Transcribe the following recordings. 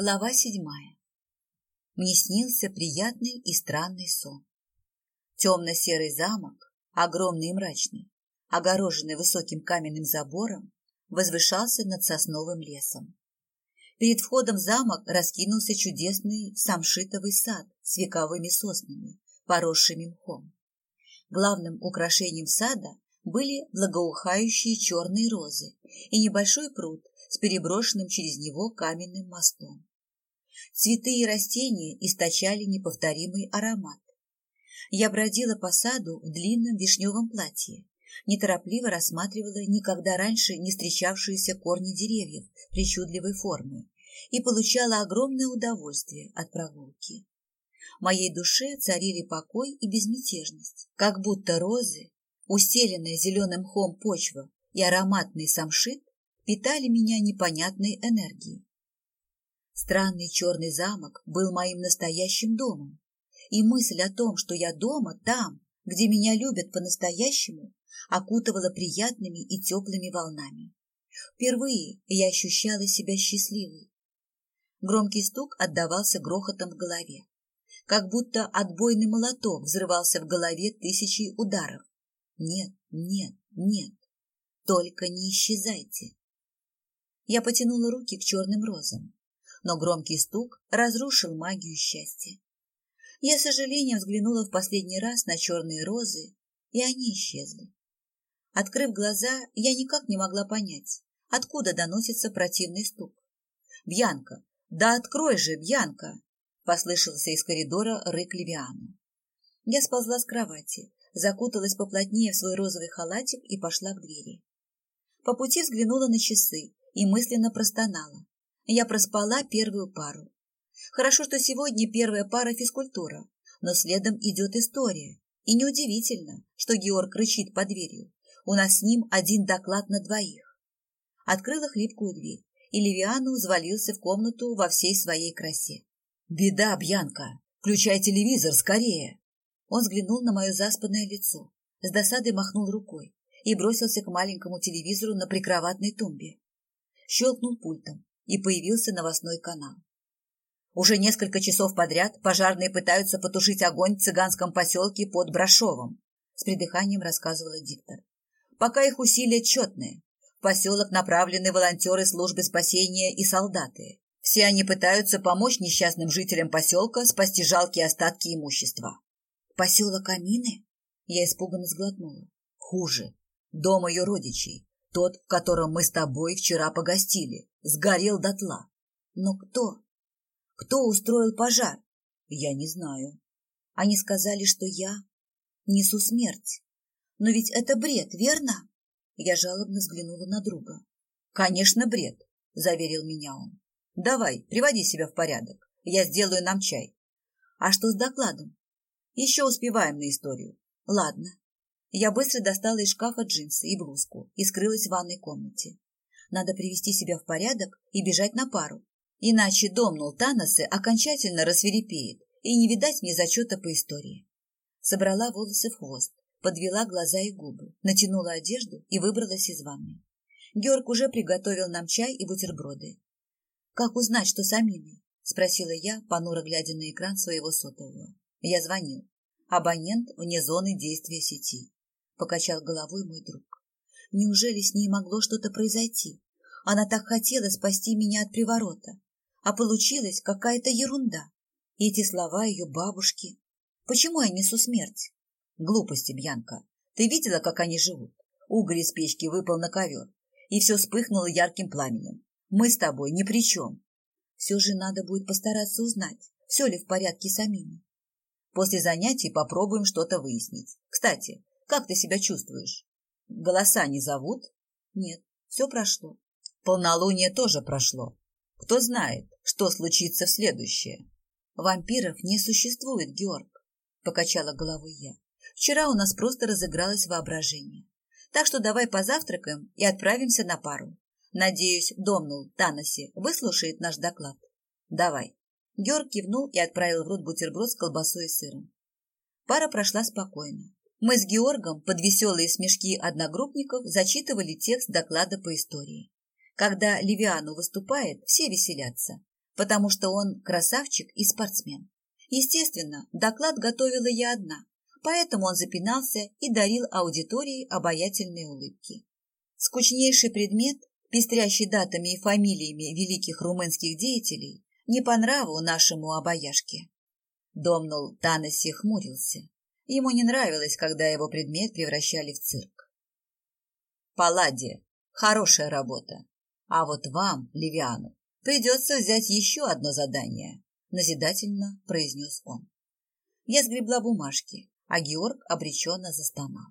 Глава седьмая. Мне снился приятный и странный сон. Темно-серый замок, огромный и мрачный, огороженный высоким каменным забором, возвышался над сосновым лесом. Перед входом в замок раскинулся чудесный самшитовый сад с вековыми соснами, поросшими мхом. Главным украшением сада были благоухающие черные розы и небольшой пруд с переброшенным через него каменным мостом. Цветы и растения источали неповторимый аромат. Я бродила по саду в длинном вишневом платье, неторопливо рассматривала никогда раньше не встречавшиеся корни деревьев причудливой формы и получала огромное удовольствие от прогулки. Моей душе царили покой и безмятежность, как будто розы, устеленная зеленым мхом почва и ароматный самшит питали меня непонятной энергией. Странный черный замок был моим настоящим домом, и мысль о том, что я дома, там, где меня любят по-настоящему, окутывала приятными и теплыми волнами. Впервые я ощущала себя счастливой. Громкий стук отдавался грохотом в голове, как будто отбойный молоток взрывался в голове тысячей ударов. Нет, нет, нет, только не исчезайте. Я потянула руки к черным розам, но громкий стук разрушил магию счастья. Я с сожалением взглянула в последний раз на черные розы, и они исчезли. Открыв глаза, я никак не могла понять, откуда доносится противный стук. «Бьянка! Да открой же, Бьянка!» — послышался из коридора рык Левиану. Я сползла с кровати, закуталась поплотнее в свой розовый халатик и пошла к двери. По пути взглянула на часы и мысленно простонала. Я проспала первую пару. Хорошо, что сегодня первая пара физкультура, но следом идет история. И неудивительно, что Георг рычит под дверью. У нас с ним один доклад на двоих. Открыла хлипкую дверь, и Левиану взвалился в комнату во всей своей красе. «Беда, Бьянка! Включай телевизор скорее!» Он взглянул на мое заспанное лицо, с досадой махнул рукой и бросился к маленькому телевизору на прикроватной тумбе щелкнул пультом, и появился новостной канал. Уже несколько часов подряд пожарные пытаются потушить огонь в цыганском поселке под Брашовым, с придыханием рассказывала диктор. Пока их усилия четные. В поселок направлены волонтеры службы спасения и солдаты. Все они пытаются помочь несчастным жителям поселка спасти жалкие остатки имущества. Поселок Амины? Я испуганно сглотнула. Хуже. Дом ее родичей. Тот, в котором мы с тобой вчера погостили, сгорел дотла. Но кто? Кто устроил пожар? Я не знаю. Они сказали, что я несу смерть. Но ведь это бред, верно? Я жалобно взглянула на друга. Конечно, бред, заверил меня он. Давай, приводи себя в порядок. Я сделаю нам чай. А что с докладом? Еще успеваем на историю. Ладно, я быстро достала из шкафа джинсы и блузку и скрылась в ванной комнате. Надо привести себя в порядок и бежать на пару. Иначе дом Нултанасы окончательно рассверепеет, и не видать мне зачета по истории. Собрала волосы в хвост, подвела глаза и губы, натянула одежду и выбралась из ванной. Георг уже приготовил нам чай и бутерброды. «Как узнать, что с Аминой?» – спросила я, понуро глядя на экран своего сотового. Я звонил. Абонент вне зоны действия сети покачал головой мой друг. Неужели с ней могло что-то произойти? Она так хотела спасти меня от приворота, а получилась какая-то ерунда. Эти слова ее бабушки. Почему я несу смерть? Глупости, Бьянка. Ты видела, как они живут? Уголь из печки выпал на ковер, и все вспыхнуло ярким пламенем. Мы с тобой ни при чем. Все же надо будет постараться узнать, все ли в порядке с Аминой. После занятий попробуем что-то выяснить. Кстати, как ты себя чувствуешь? Голоса не зовут? Нет, все прошло. Полнолуние тоже прошло. Кто знает, что случится в следующее? Вампиров не существует, Георг, покачала головой я. Вчера у нас просто разыгралось воображение. Так что давай позавтракаем и отправимся на пару. Надеюсь, Домнул Танаси выслушает наш доклад. Давай. Георг кивнул и отправил в рот бутерброд с колбасой и сыром. Пара прошла спокойно. Мы с Георгом под веселые смешки одногруппников зачитывали текст доклада по истории. Когда Ливиану выступает, все веселятся. потому что он красавчик и спортсмен. Естественно, доклад готовила я одна, поэтому он запинался и дарил аудитории обаятельные улыбки. Скучнейший предмет, пестрящий датами и фамилиями великих румынских деятелей, не по нраву нашему обаяшке. Домнул Танаси хмурился. Ему не нравилось, когда его предмет превращали в цирк. Палладе, хорошая работа. А вот вам, Левиану, придется взять еще одно задание, назидательно произнес он. Я сгребла бумажки, а Георг обреченно застонал.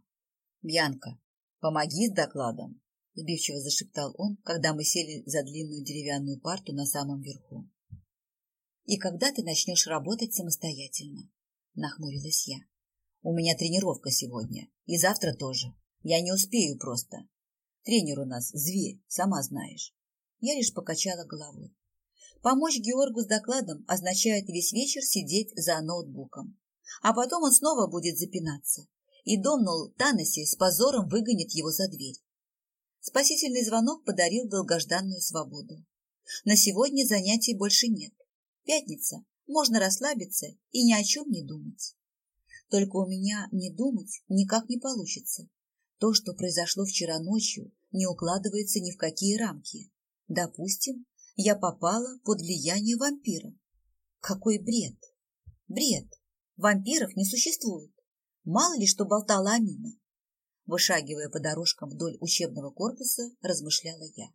Бьянка, помоги с докладом, сбивчиво зашептал он, когда мы сели за длинную деревянную парту на самом верху. И когда ты начнешь работать самостоятельно? Нахмурилась я. У меня тренировка сегодня. И завтра тоже. Я не успею просто. Тренер у нас зверь, сама знаешь. Я лишь покачала головой. Помочь Георгу с докладом означает весь вечер сидеть за ноутбуком. А потом он снова будет запинаться. И Домнул Танаси с позором выгонит его за дверь. Спасительный звонок подарил долгожданную свободу. На сегодня занятий больше нет. Пятница, можно расслабиться и ни о чем не думать. Только у меня не думать никак не получится. То, что произошло вчера ночью, не укладывается ни в какие рамки. Допустим, я попала под влияние вампира. Какой бред! Бред! Вампиров не существует. Мало ли что болтала Амина. Вышагивая по дорожкам вдоль учебного корпуса, размышляла я.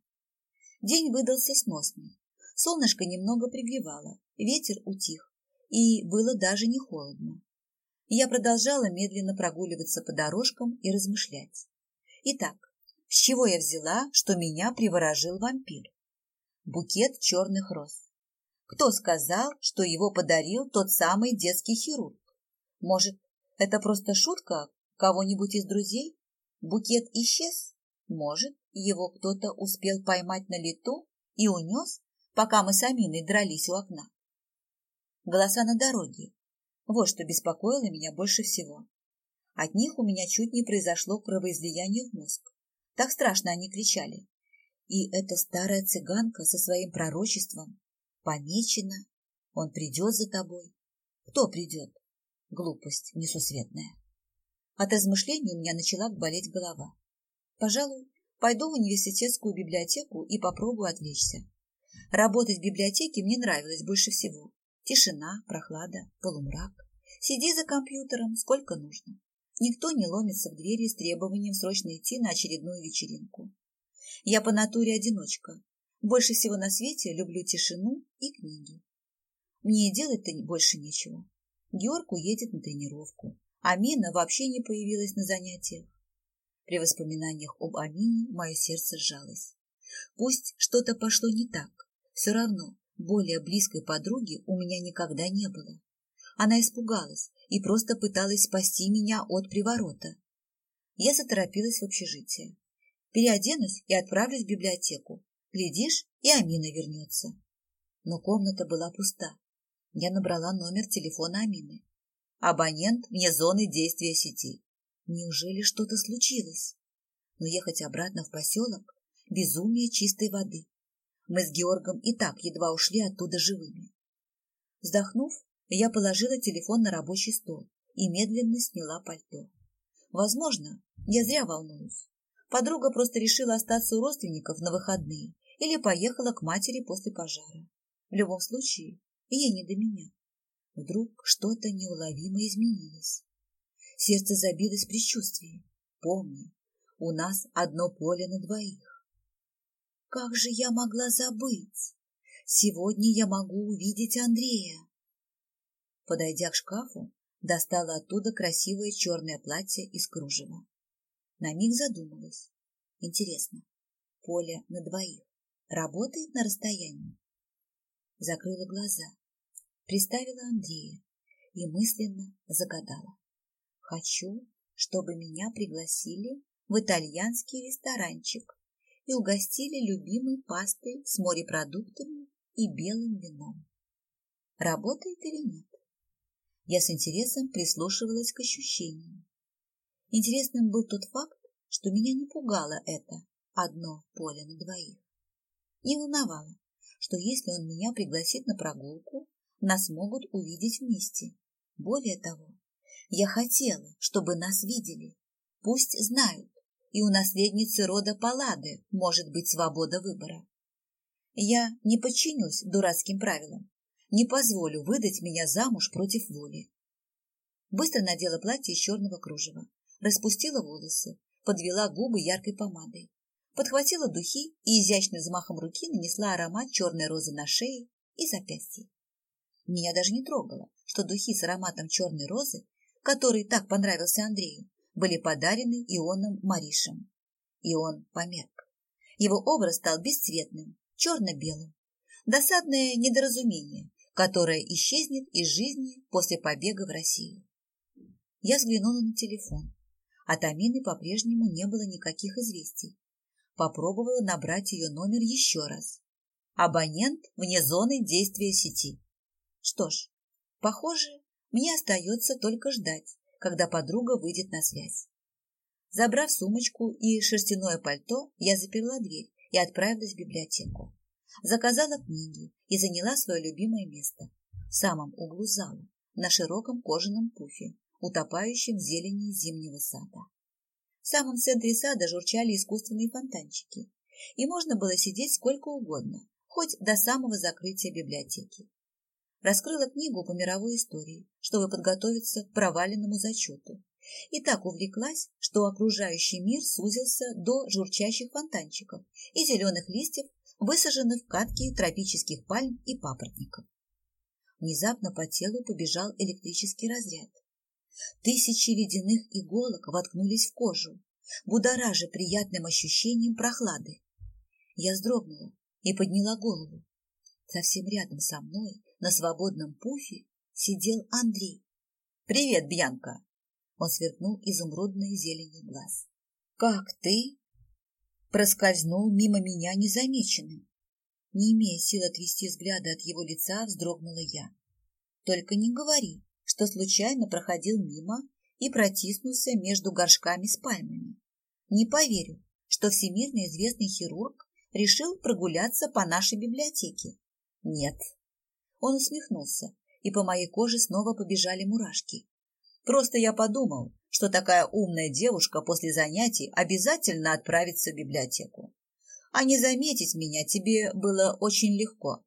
День выдался сносный. Солнышко немного пригревало, ветер утих, и было даже не холодно. Я продолжала медленно прогуливаться по дорожкам и размышлять. Итак, с чего я взяла, что меня приворожил вампир? Букет черных роз. Кто сказал, что его подарил тот самый детский хирург? Может, это просто шутка кого-нибудь из друзей? Букет исчез? Может, его кто-то успел поймать на лету и унес, пока мы с Аминой дрались у окна? Голоса на дороге. Вот что беспокоило меня больше всего. От них у меня чуть не произошло кровоизлияние в мозг. Так страшно они кричали. И эта старая цыганка со своим пророчеством помечена. Он придет за тобой. Кто придет? Глупость несусветная. От размышлений у меня начала болеть голова. Пожалуй, пойду в университетскую библиотеку и попробую отвлечься. Работать в библиотеке мне нравилось больше всего. Тишина, прохлада, полумрак. Сиди за компьютером сколько нужно. Никто не ломится в двери с требованием срочно идти на очередную вечеринку. Я по натуре одиночка. Больше всего на свете люблю тишину и книги. Мне делать-то больше нечего. Георг уедет на тренировку. Амина вообще не появилась на занятиях. При воспоминаниях об Амине мое сердце сжалось. Пусть что-то пошло не так, все равно более близкой подруги у меня никогда не было. Она испугалась и просто пыталась спасти меня от приворота. Я заторопилась в общежитие. Переоденусь и отправлюсь в библиотеку. Глядишь, и Амина вернется. Но комната была пуста. Я набрала номер телефона Амины. Абонент вне зоны действия сети. Неужели что-то случилось? Но ехать обратно в поселок – безумие чистой воды. Мы с Георгом и так едва ушли оттуда живыми. Вздохнув, я положила телефон на рабочий стол и медленно сняла пальто. Возможно, я зря волнуюсь. Подруга просто решила остаться у родственников на выходные или поехала к матери после пожара. В любом случае, ей не до меня. Вдруг что-то неуловимо изменилось. Сердце забилось в предчувствии. Помни, у нас одно поле на двоих. Как же я могла забыть? Сегодня я могу увидеть Андрея. Подойдя к шкафу, достала оттуда красивое черное платье из кружева. На миг задумалась. Интересно, поле на двоих работает на расстоянии? Закрыла глаза, приставила Андрея и мысленно загадала. Хочу, чтобы меня пригласили в итальянский ресторанчик и угостили любимой пастой с морепродуктами и белым вином. Работает или нет? Я с интересом прислушивалась к ощущениям. Интересным был тот факт, что меня не пугало это одно поле на двоих. Не волновало, что если он меня пригласит на прогулку, нас могут увидеть вместе. Более того, я хотела, чтобы нас видели. Пусть знают, и у наследницы рода Паллады может быть свобода выбора. Я не подчинюсь дурацким правилам, не позволю выдать меня замуж против воли. Быстро надела платье из черного кружева, распустила волосы, подвела губы яркой помадой, подхватила духи и изящным взмахом руки нанесла аромат черной розы на шее и запястье. Меня даже не трогало, что духи с ароматом черной розы, который так понравился Андрею, были подарены Ионом Маришем. И он померк. Его образ стал бесцветным, черно-белым. Досадное недоразумение, которое исчезнет из жизни после побега в Россию. Я взглянула на телефон. От Амины по-прежнему не было никаких известий. Попробовала набрать ее номер еще раз. Абонент вне зоны действия сети. Что ж, похоже, мне остается только ждать, когда подруга выйдет на связь. Забрав сумочку и шерстяное пальто, я заперла дверь и отправилась в библиотеку. Заказала книги и заняла свое любимое место в самом углу зала, на широком кожаном пуфе, утопающем в зелени зимнего сада. В самом центре сада журчали искусственные фонтанчики, и можно было сидеть сколько угодно, хоть до самого закрытия библиотеки. Раскрыла книгу по мировой истории, чтобы подготовиться к проваленному зачету, и так увлеклась, что окружающий мир сузился до журчащих фонтанчиков и зеленых листьев, высаженных в катки тропических пальм и папоротников. Внезапно по телу побежал электрический разряд. Тысячи ледяных иголок воткнулись в кожу, будоража приятным ощущением прохлады. Я вздрогнула и подняла голову. Совсем рядом со мной, на свободном пуфе, сидел Андрей. «Привет, Бьянка!» Он сверкнул изумрудной зеленью глаз. «Как ты?» Проскользнул мимо меня незамеченным. Не имея сил отвести взгляда от его лица, вздрогнула я. «Только не говори, что случайно проходил мимо и протиснулся между горшками с пальмами. Не поверю, что всемирно известный хирург решил прогуляться по нашей библиотеке. Нет. Он усмехнулся, и по моей коже снова побежали мурашки. Просто я подумал, что такая умная девушка после занятий обязательно отправится в библиотеку. А не заметить меня тебе было очень легко,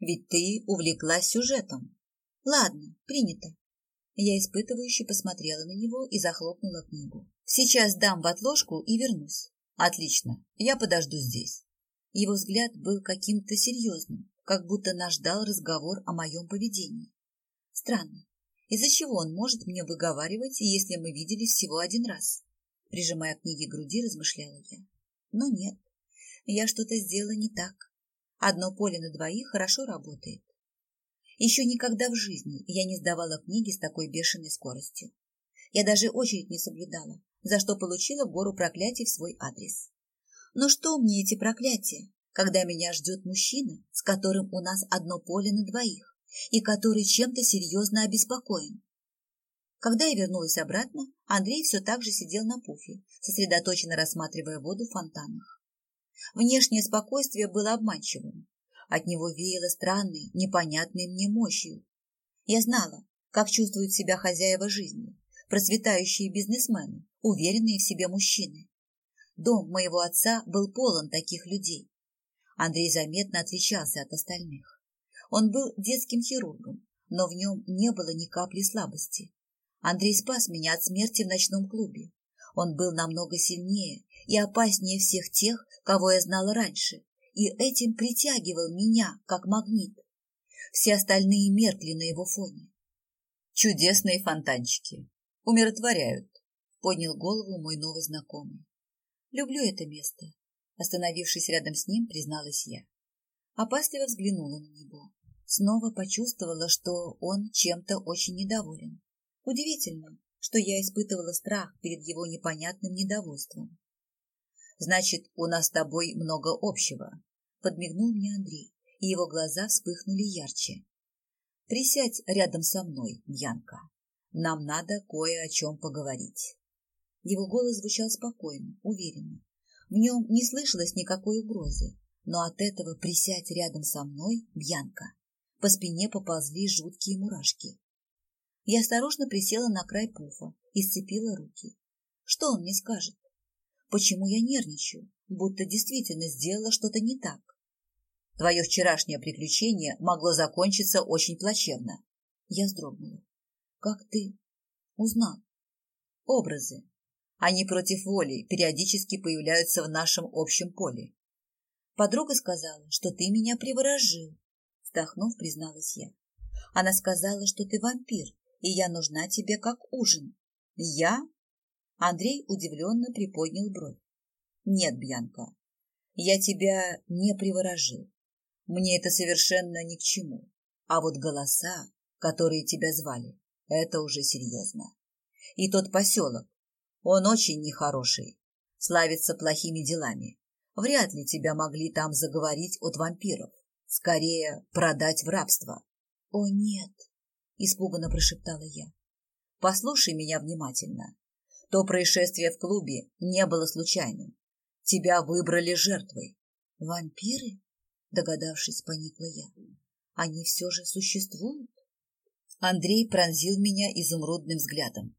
ведь ты увлеклась сюжетом. Ладно, принято. Я испытывающе посмотрела на него и захлопнула книгу. Сейчас дам в отложку и вернусь. Отлично, я подожду здесь. Его взгляд был каким-то серьезным, как будто нас ждал разговор о моем поведении. Странно, из-за чего он может мне выговаривать, если мы виделись всего один раз? Прижимая книги к груди, размышляла я. Но нет, я что-то сделала не так. Одно поле на двоих хорошо работает. Еще никогда в жизни я не сдавала книги с такой бешеной скоростью. Я даже очередь не соблюдала, за что получила гору проклятий в свой адрес. Но что мне эти проклятия, когда меня ждет мужчина, с которым у нас одно поле на двоих, и который чем-то серьезно обеспокоен? Когда я вернулась обратно, Андрей все так же сидел на пуфе, сосредоточенно рассматривая воду в фонтанах. Внешнее спокойствие было обманчивым, от него веяло странной, непонятной мне мощью. Я знала, как чувствуют себя хозяева жизни, процветающие бизнесмены, уверенные в себе мужчины. Дом моего отца был полон таких людей. Андрей заметно отличался от остальных. Он был детским хирургом, но в нем не было ни капли слабости. Андрей спас меня от смерти в ночном клубе. Он был намного сильнее и опаснее всех тех, кого я знала раньше, и этим притягивал меня, как магнит. Все остальные меркли на его фоне. Чудесные фонтанчики. Умиротворяют, поднял голову мой новый знакомый. Люблю это место. Остановившись рядом с ним, призналась я. Опасливо взглянула на него. Снова почувствовала, что он чем-то очень недоволен. Удивительно, что я испытывала страх перед его непонятным недовольством. Значит, у нас с тобой много общего. Подмигнул мне Андрей, и его глаза вспыхнули ярче. Присядь рядом со мной, Бьянка. Нам надо кое о чем поговорить. Его голос звучал спокойно, уверенно. В нем не слышалось никакой угрозы, Но от этого присядь рядом со мной, Бьянка. По спине поползли жуткие мурашки. Я осторожно присела на край пуфа и сцепила руки. Что он мне скажет? Почему я нервничаю, будто действительно сделала что-то не так? Твое вчерашнее приключение могло закончиться очень плачевно. Я вздрогнула. Как ты узнал? Образы. Они против воли периодически появляются в нашем общем поле. Подруга сказала, что ты меня приворожил. Вздохнув, призналась я. Она сказала, что ты вампир, и я нужна тебе как ужин. Я? Андрей удивленно приподнял бровь. Нет, Бьянка, я тебя не приворожил. Мне это совершенно ни к чему. А вот голоса, которые тебя звали, это уже серьезно. И тот поселок, он очень нехороший, славится плохими делами. Вряд ли тебя могли там заговорить от вампиров. Скорее, продать в рабство. — О, нет! — испуганно прошептала я. — Послушай меня внимательно. То происшествие в клубе не было случайным. Тебя выбрали жертвой. — Вампиры? — догадавшись, поникла я. — Они все же существуют? Андрей пронзил меня изумрудным взглядом.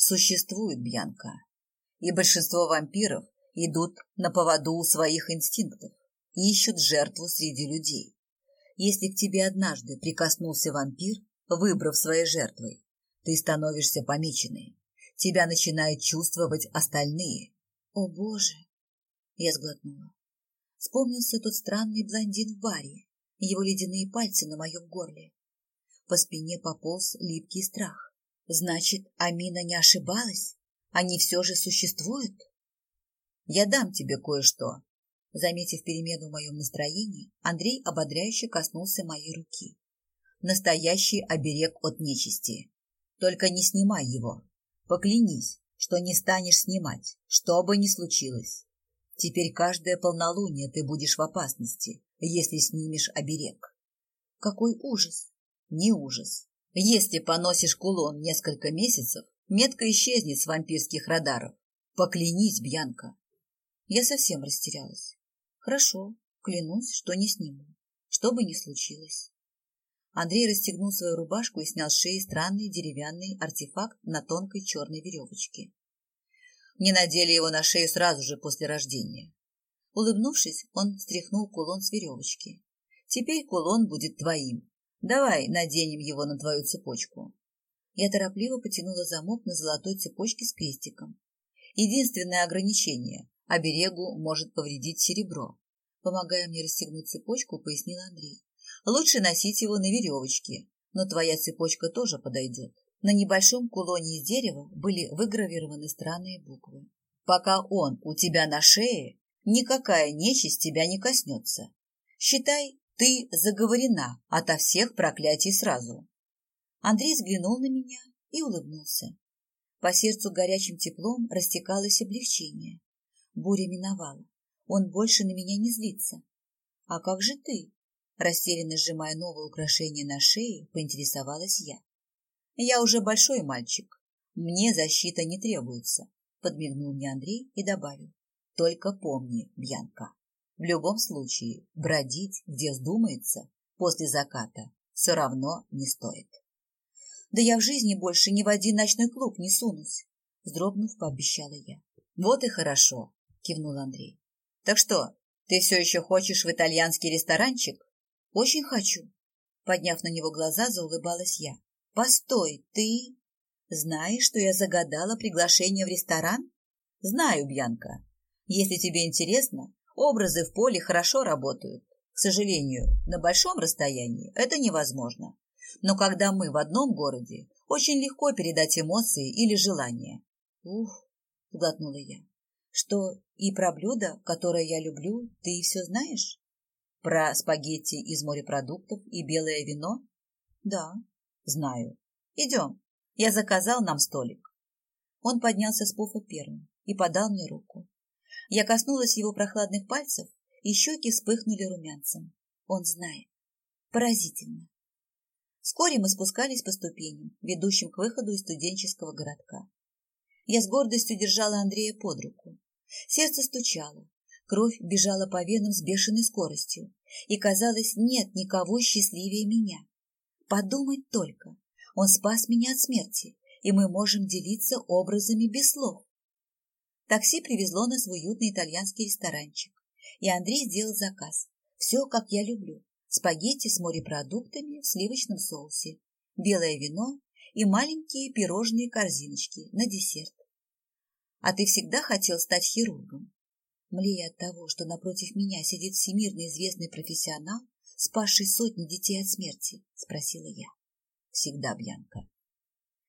Существует Бьянка. И большинство вампиров идут на поводу у своих инстинктов ищут жертву среди людей. Если к тебе однажды прикоснулся вампир, выбрав своей жертвой, ты становишься помеченной. Тебя начинают чувствовать остальные. О, Боже! Я сглотнула. Вспомнился тот странный блондин в баре, его ледяные пальцы на моем горле. По спине пополз липкий страх. Значит, Амина не ошибалась? Они все же существуют? Я дам тебе кое-что, Заметив перемену в моем настроении, Андрей ободряюще коснулся моей руки. Настоящий оберег от нечисти. Только не снимай его. Поклянись, что не станешь снимать, что бы ни случилось. Теперь каждое полнолуние ты будешь в опасности, если снимешь оберег. Какой ужас! Не ужас. Если поносишь кулон несколько месяцев, метка исчезнет с вампирских радаров. Поклянись, Бьянка. Я совсем растерялась. Хорошо, клянусь, что не сниму, что бы ни случилось. Андрей расстегнул свою рубашку и снял с шеи странный деревянный артефакт на тонкой черной веревочке. Не надели его на шею сразу же после рождения. Улыбнувшись, он стряхнул кулон с веревочки. Теперь кулон будет твоим. Давай наденем его на твою цепочку. Я торопливо потянула замок на золотой цепочке с крестиком. Единственное ограничение Оберегу может повредить серебро. Помогая мне расстегнуть цепочку, пояснил Андрей. Лучше носить его на веревочке, но твоя цепочка тоже подойдет. На небольшом кулоне из дерева были выгравированы странные буквы. Пока он у тебя на шее, никакая нечисть тебя не коснется. Считай, ты заговорена ото всех проклятий сразу. Андрей взглянул на меня и улыбнулся. По сердцу горячим теплом растекалось облегчение. Буря миновала. Он больше на меня не злится. А как же ты? Растерянно сжимая новое украшение на шее, поинтересовалась я. Я уже большой мальчик. Мне защита не требуется, подмигнул мне Андрей и добавил. Только помни, Бьянка, в любом случае бродить, где вздумается, после заката все равно не стоит. Да я в жизни больше ни в один ночной клуб не сунусь, вздрогнув, пообещала я. Вот и хорошо, кивнул Андрей. Так что, ты все еще хочешь в итальянский ресторанчик? Очень хочу. Подняв на него глаза, заулыбалась я. Постой, ты знаешь, что я загадала приглашение в ресторан? Знаю, Бьянка. Если тебе интересно, образы в поле хорошо работают. К сожалению, на большом расстоянии это невозможно. Но когда мы в одном городе, очень легко передать эмоции или желания. Ух, глотнула я. Что и про блюдо, которое я люблю, ты все знаешь? Про спагетти из морепродуктов и белое вино? Да, знаю. Идем. Я заказал нам столик. Он поднялся с пуфа первым и подал мне руку. Я коснулась его прохладных пальцев, и щеки вспыхнули румянцем. Он знает. Поразительно. Вскоре мы спускались по ступеням, ведущим к выходу из студенческого городка. Я с гордостью держала Андрея под руку. Сердце стучало. Кровь бежала по венам с бешеной скоростью, и, казалось, нет никого счастливее меня. Подумать только, он спас меня от смерти, и мы можем делиться образами без слов. Такси привезло нас в уютный итальянский ресторанчик, и Андрей сделал заказ. Все, как я люблю. Спагетти с морепродуктами в сливочном соусе, белое вино и маленькие пирожные корзиночки на десерт. А ты всегда хотел стать хирургом? Млея от того, что напротив меня сидит всемирно известный профессионал, спасший сотни детей от смерти, спросила я. Всегда, Бьянка.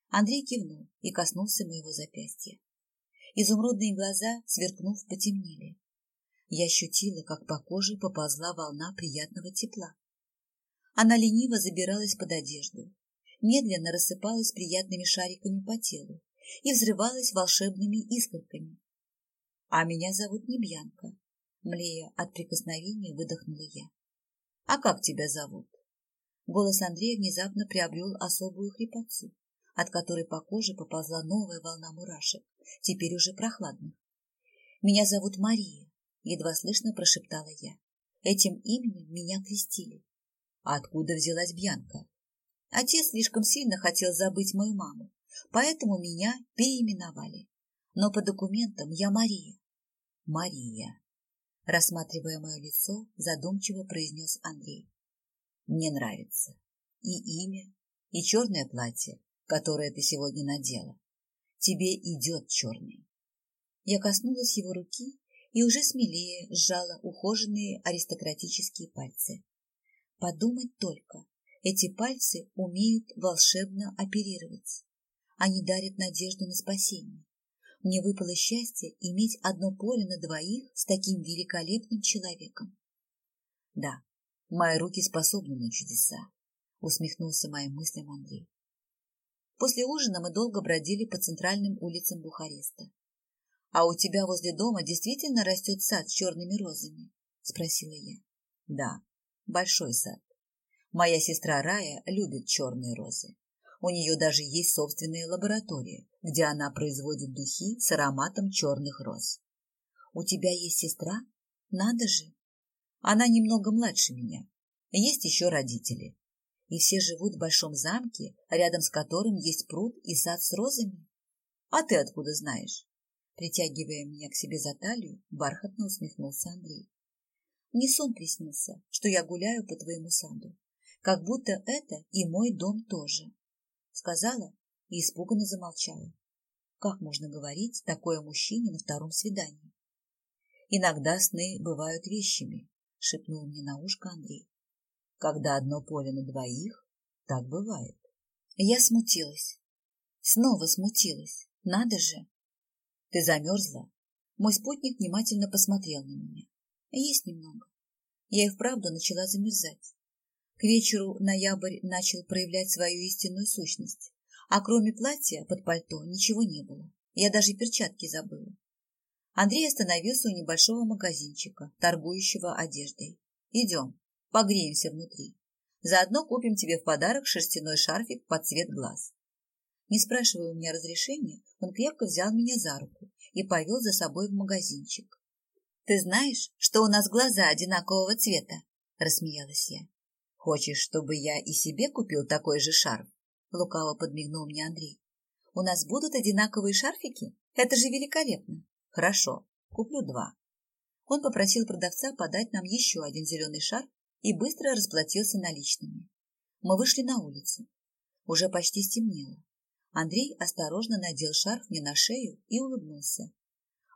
Андрей кивнул и коснулся моего запястья. Изумрудные глаза, сверкнув, потемнели. Я ощутила, как по коже поползла волна приятного тепла. Она лениво забиралась под одежду, медленно рассыпалась приятными шариками по телу и взрывалась волшебными искорками. А меня зовут не Бьянка. Млея от прикосновения выдохнула я. А как тебя зовут? Голос Андрея внезапно приобрел особую хрипотцу, от которой по коже поползла новая волна мурашек, теперь уже прохладных. Меня зовут Мария, едва слышно прошептала я. Этим именем меня крестили. А откуда взялась Бьянка? Отец слишком сильно хотел забыть мою маму, поэтому меня переименовали. Но по документам я Мария. Мария. Рассматривая мое лицо, задумчиво произнес Андрей. Мне нравится и имя, и черное платье, которое ты сегодня надела. Тебе идет черный. Я коснулась его руки и уже смелее сжала ухоженные аристократические пальцы. Подумать только, эти пальцы умеют волшебно оперировать. Они дарят надежду на спасение. Мне выпало счастье иметь одно поле на двоих с таким великолепным человеком. Да, мои руки способны на чудеса, усмехнулся моим мыслям Андрей. После ужина мы долго бродили по центральным улицам Бухареста. «А у тебя возле дома действительно растет сад с черными розами?» – спросила я. «Да, большой сад. Моя сестра Рая любит черные розы. У нее даже есть собственная лаборатория, где она производит духи с ароматом черных роз. У тебя есть сестра? Надо же! Она немного младше меня. Есть еще родители. И все живут в большом замке, рядом с которым есть пруд и сад с розами. А ты откуда знаешь? Притягивая меня к себе за талию, бархатно усмехнулся Андрей. Мне сон приснился, что я гуляю по твоему саду, как будто это и мой дом тоже сказала и испуганно замолчала. Как можно говорить такое мужчине на втором свидании? Иногда сны бывают вещами, шепнул мне на ушко Андрей. Когда одно поле на двоих, так бывает. Я смутилась. Снова смутилась. Надо же. Ты замерзла? Мой спутник внимательно посмотрел на меня. Есть немного. Я и вправду начала замерзать. К вечеру ноябрь начал проявлять свою истинную сущность, а кроме платья под пальто ничего не было. Я даже перчатки забыла. Андрей остановился у небольшого магазинчика, торгующего одеждой. Идем, погреемся внутри. Заодно купим тебе в подарок шерстяной шарфик под цвет глаз. Не спрашивая у меня разрешения, он крепко взял меня за руку и повел за собой в магазинчик. «Ты знаешь, что у нас глаза одинакового цвета?» – рассмеялась я. Хочешь, чтобы я и себе купил такой же шарф? Лукаво подмигнул мне Андрей. У нас будут одинаковые шарфики? Это же великолепно. Хорошо, куплю два. Он попросил продавца подать нам еще один зеленый шарф и быстро расплатился наличными. Мы вышли на улицу. Уже почти стемнело. Андрей осторожно надел шарф мне на шею и улыбнулся.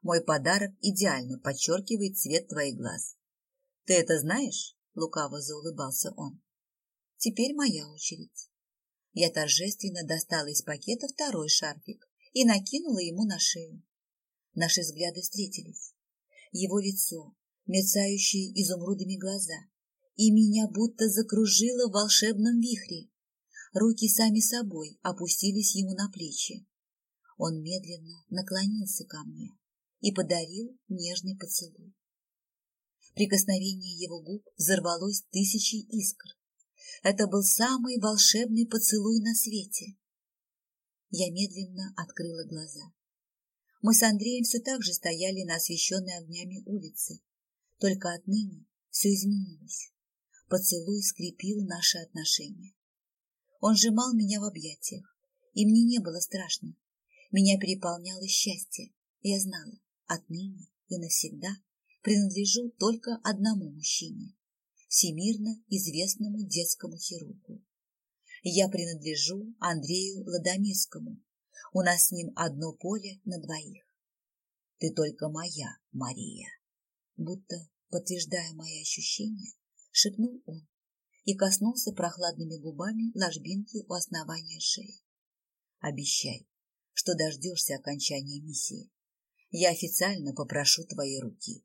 Мой подарок идеально подчеркивает цвет твоих глаз. Ты это знаешь? Лукаво заулыбался он. Теперь моя очередь. Я торжественно достала из пакета второй шарфик и накинула ему на шею. Наши взгляды встретились. Его лицо, мерцающие изумрудами глаза, и меня будто закружило в волшебном вихре. Руки сами собой опустились ему на плечи. Он медленно наклонился ко мне и подарил нежный поцелуй. Прикосновение его губ взорвалось тысячей искр. Это был самый волшебный поцелуй на свете. Я медленно открыла глаза. Мы с Андреем все так же стояли на освещенной огнями улице Только отныне все изменилось. Поцелуй скрепил наши отношения. Он сжимал меня в объятиях, и мне не было страшно. Меня переполняло счастье. Я знала, отныне и навсегда принадлежу только одному мужчине, всемирно известному детскому хирургу. Я принадлежу Андрею Ладомирскому. У нас с ним одно поле на двоих. Ты только моя, Мария. Будто, подтверждая мои ощущения, шепнул он и коснулся прохладными губами ложбинки у основания шеи. Обещай, что дождешься окончания миссии. Я официально попрошу твоей руки.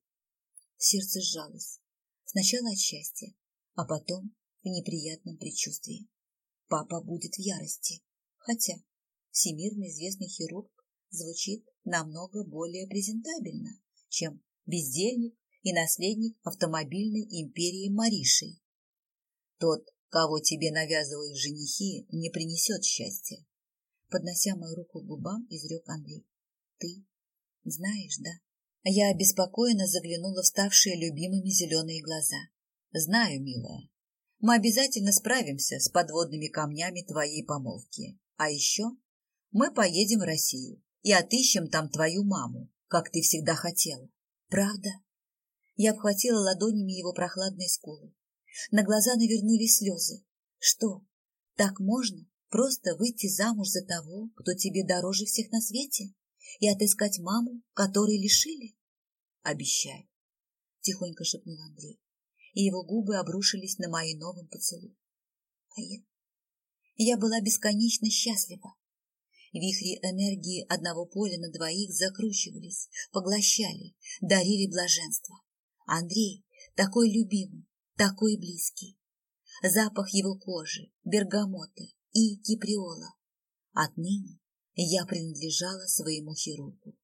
Сердце сжалось. Сначала от счастья, а потом в неприятном предчувствии. Папа будет в ярости. Хотя всемирно известный хирург звучит намного более презентабельно, чем бездельник и наследник автомобильной империи Маришей. Тот, кого тебе навязывают женихи, не принесет счастья. Поднося мою руку к губам, изрек Андрей. Ты знаешь, да? Я обеспокоенно заглянула в ставшие любимыми зеленые глаза. Знаю, милая. Мы обязательно справимся с подводными камнями твоей помолвки. А еще мы поедем в Россию и отыщем там твою маму, как ты всегда хотела. Правда? Я обхватила ладонями его прохладные скулы. На глаза навернулись слезы. Что, так можно просто выйти замуж за того, кто тебе дороже всех на свете, и отыскать маму, которой лишили? Обещаю, тихонько шепнул Андрей, и его губы обрушились на мои новым поцелуй. А я... Я была бесконечно счастлива. Вихри энергии одного поля на двоих закручивались, поглощали, дарили блаженство. Андрей такой любимый, такой близкий. Запах его кожи, бергамота и киприола. Отныне я принадлежала своему хирургу.